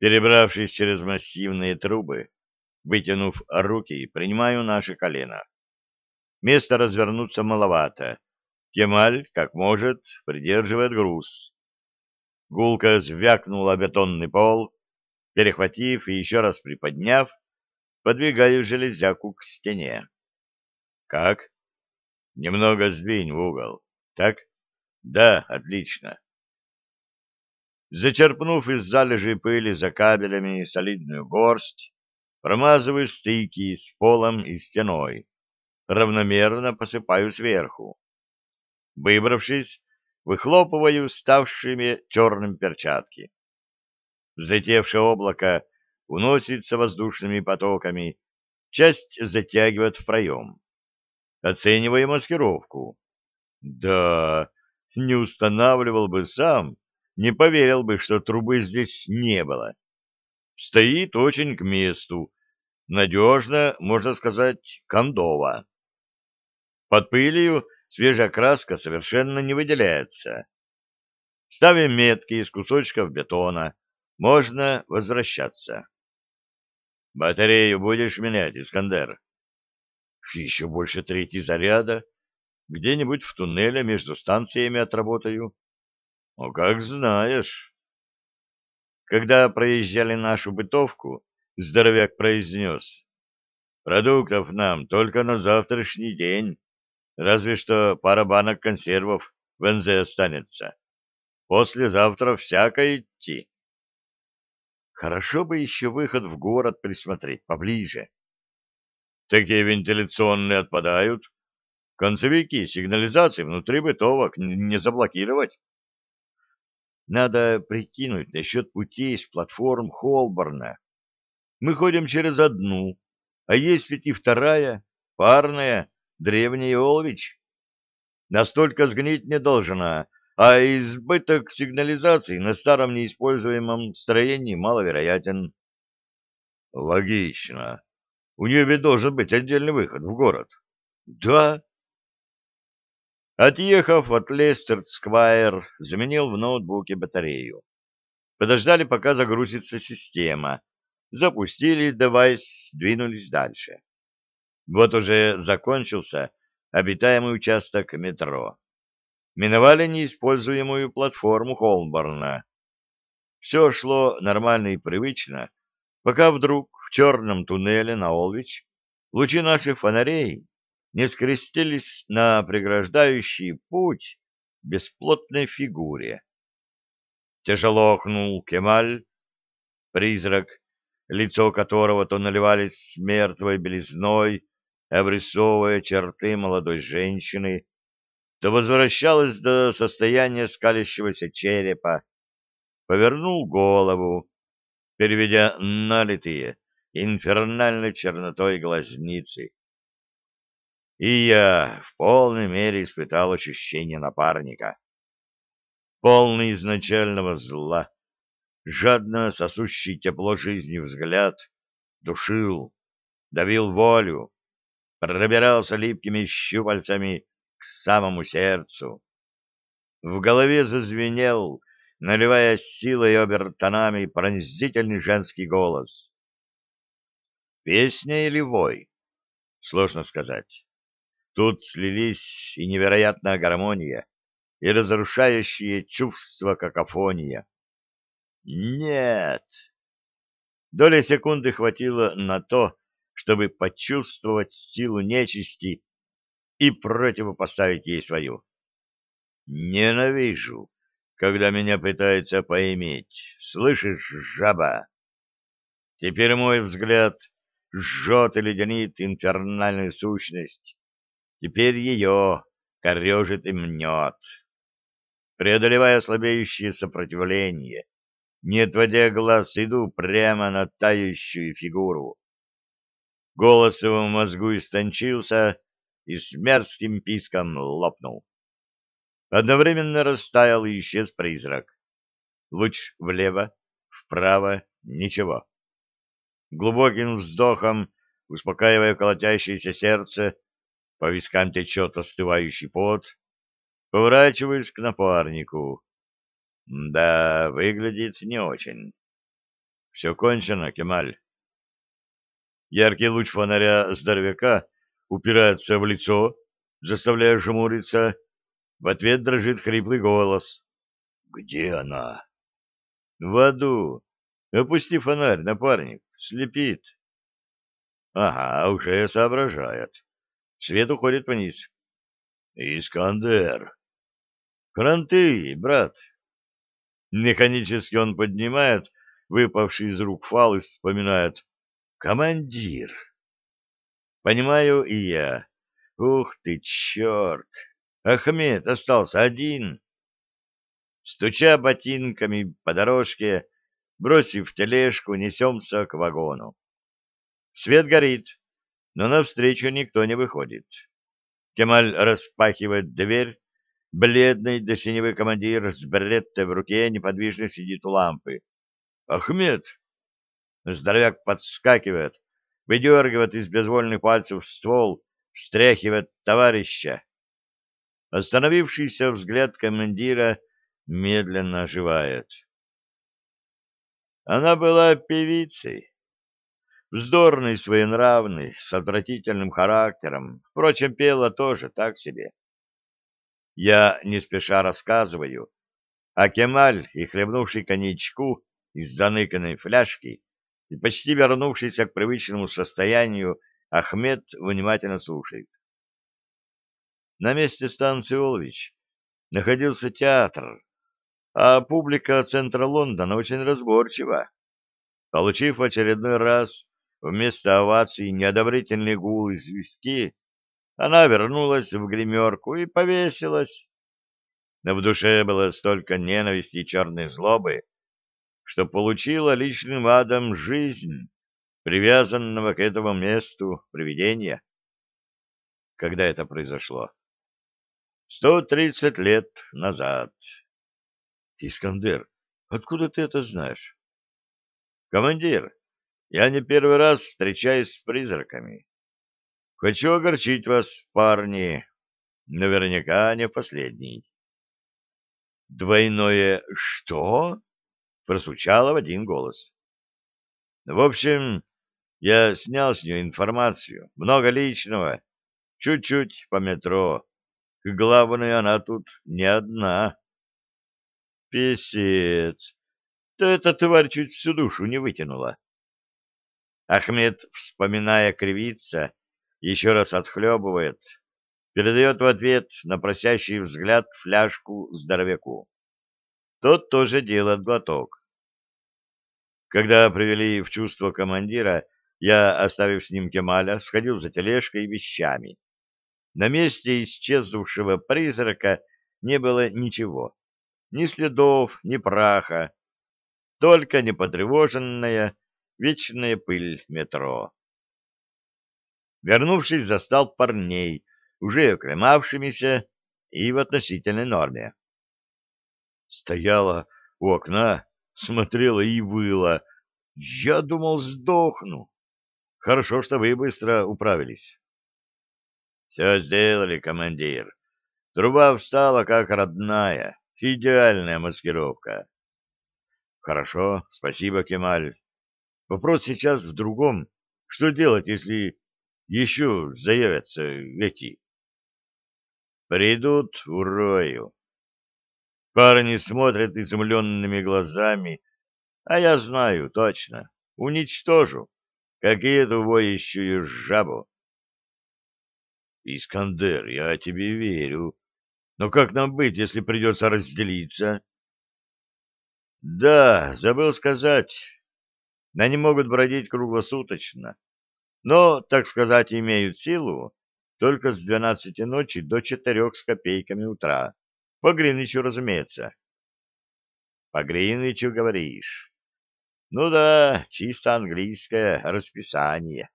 Перебравшись через массивные трубы, вытянув руки, принимаю наши колено. Места развернуться маловато. Кемаль, как может, придерживает груз. Гулко звякнула бетонный пол, перехватив и еще раз приподняв, подвигаю железяку к стене. Как? Немного сдвинь в угол. Так? Да, отлично. Зачерпнув из залежей пыли за кабелями солидную горсть, промазываю стыки с полом и стеной, равномерно посыпаю сверху. Выбравшись, выхлопываю ставшими черным перчатки. Взлетевшее облако уносится воздушными потоками, часть затягивает в проем. Оцениваю маскировку. Да, не устанавливал бы сам, не поверил бы, что трубы здесь не было. Стоит очень к месту, надежно, можно сказать, кондово. Под пылью свежая краска совершенно не выделяется. Ставим метки из кусочков бетона, можно возвращаться. Батарею будешь менять, Искандер? Еще больше трети заряда. Где-нибудь в туннеле между станциями отработаю. Ну, как знаешь. Когда проезжали нашу бытовку, здоровяк произнес. Продуктов нам только на завтрашний день. Разве что пара банок консервов в НЗ останется. Послезавтра всякое идти. Хорошо бы еще выход в город присмотреть поближе. Такие вентиляционные отпадают. Концевики сигнализации внутри бытовок не заблокировать. Надо прикинуть насчет путей с платформ Холборна. Мы ходим через одну, а есть ведь и вторая, парная, древняя Олвич. Настолько сгнить не должна, а избыток сигнализации на старом неиспользуемом строении маловероятен. Логично. У нее ведь должен быть отдельный выход в город. Да. Отъехав от Лестер-Сквайр, заменил в ноутбуке батарею. Подождали, пока загрузится система. Запустили девайс, двинулись дальше. Вот уже закончился обитаемый участок метро миновали неиспользуемую платформу Холмборна. Все шло нормально и привычно, пока вдруг в черном туннеле на Олвич лучи наших фонарей не скрестились на преграждающий путь бесплотной фигуре. Тяжело охнул Кемаль, призрак, лицо которого то наливались мертвой белизной, обрисовывая черты молодой женщины, то возвращалась до состояния скалящегося черепа, повернул голову, переведя налитые инфернальной чернотой глазницы. И я в полной мере испытал ощущение напарника. Полный изначального зла, жадно сосущий тепло жизни взгляд, душил, давил волю, пробирался липкими щупальцами к самому сердцу. В голове зазвенел, наливая силой обертонами, пронзительный женский голос. Песня или вой? Сложно сказать. Тут слились и невероятная гармония, и разрушающие чувства какофония. Нет! Доля секунды хватило на то, чтобы почувствовать силу нечисти и противопоставить ей свою. Ненавижу, когда меня пытаются поиметь. Слышишь, жаба? Теперь мой взгляд жжет и леденит инфернальную сущность. Теперь ее корежит и мнет. Преодолевая слабеющее сопротивление, не отводя глаз, иду прямо на тающую фигуру. Голос его в мозгу истончился, и с мерзким писком лопнул. Одновременно растаял и исчез призрак. Луч влево, вправо — ничего. Глубоким вздохом, успокаивая колотящееся сердце, по вискам течет остывающий пот, поворачиваюсь к напарнику. Да, выглядит не очень. Все кончено, Кемаль. Яркий луч фонаря здоровяка упирается в лицо, заставляя жмуриться. В ответ дрожит хриплый голос. «Где она?» «В аду. Опусти фонарь, напарник. Слепит». «Ага, уже соображает. Свет уходит вниз». «Искандер!» «Кранты, брат!» Механически он поднимает выпавший из рук фал и вспоминает. «Командир!» Понимаю и я. Ух ты, черт! Ахмед остался один. Стуча ботинками по дорожке, бросив тележку, несемся к вагону. Свет горит, но навстречу никто не выходит. Кемаль распахивает дверь, бледный до синевый командир с береттой в руке неподвижно сидит у лампы. «Ахмед!» Здоровяк подскакивает, выдергивает из безвольных пальцев ствол, встряхивает товарища. Остановившийся взгляд командира медленно оживает. Она была певицей, вздорной, своенравной, с отвратительным характером, впрочем, пела тоже так себе. Я не спеша рассказываю, а Кемаль и хлебнувший коньячку из заныканной фляжки и почти вернувшийся к привычному состоянию, Ахмед внимательно слушает. На месте станции Олвич находился театр, а публика центра Лондона очень разборчива. Получив очередной раз вместо оваций неодобрительный гул и свистки, она вернулась в гримерку и повесилась. Но в душе было столько ненависти и черной злобы, что получила личным адом жизнь, привязанного к этому месту привидения. Когда это произошло? Сто тридцать лет назад. Искандер, откуда ты это знаешь? Командир, я не первый раз встречаюсь с призраками. Хочу огорчить вас, парни. Наверняка не последний. Двойное «что?» прозвучало в один голос. В общем, я снял с нее информацию, много личного, чуть-чуть по метро. Главное, она тут не одна. Песец! Да эта тварь чуть всю душу не вытянула. Ахмед, вспоминая кривиться, еще раз отхлебывает, передает в ответ на просящий взгляд фляжку здоровяку. Тот тоже делает глоток. Когда привели в чувство командира, я, оставив с ним Кемаля, сходил за тележкой и вещами. На месте исчезнувшего призрака не было ничего. Ни следов, ни праха. Только непотревоженная вечная пыль метро. Вернувшись, застал парней, уже оклемавшимися и в относительной норме. Стояла у окна, смотрела и выла. Я думал, сдохну. Хорошо, что вы быстро управились. Все сделали, командир. Труба встала как родная. Идеальная маскировка. Хорошо, спасибо, Кемаль. Вопрос сейчас в другом. Что делать, если еще заявятся эти? Придут урою. Парни смотрят изумленными глазами, а я знаю точно, уничтожу, как и эту воющую жабу. Искандер, я тебе верю. Но как нам быть, если придется разделиться? Да, забыл сказать. Они могут бродить круглосуточно, но, так сказать, имеют силу только с двенадцати ночи до четырех с копейками утра. По Гринвичу, разумеется. По Гринвичу, говоришь? Ну да, чисто английское расписание.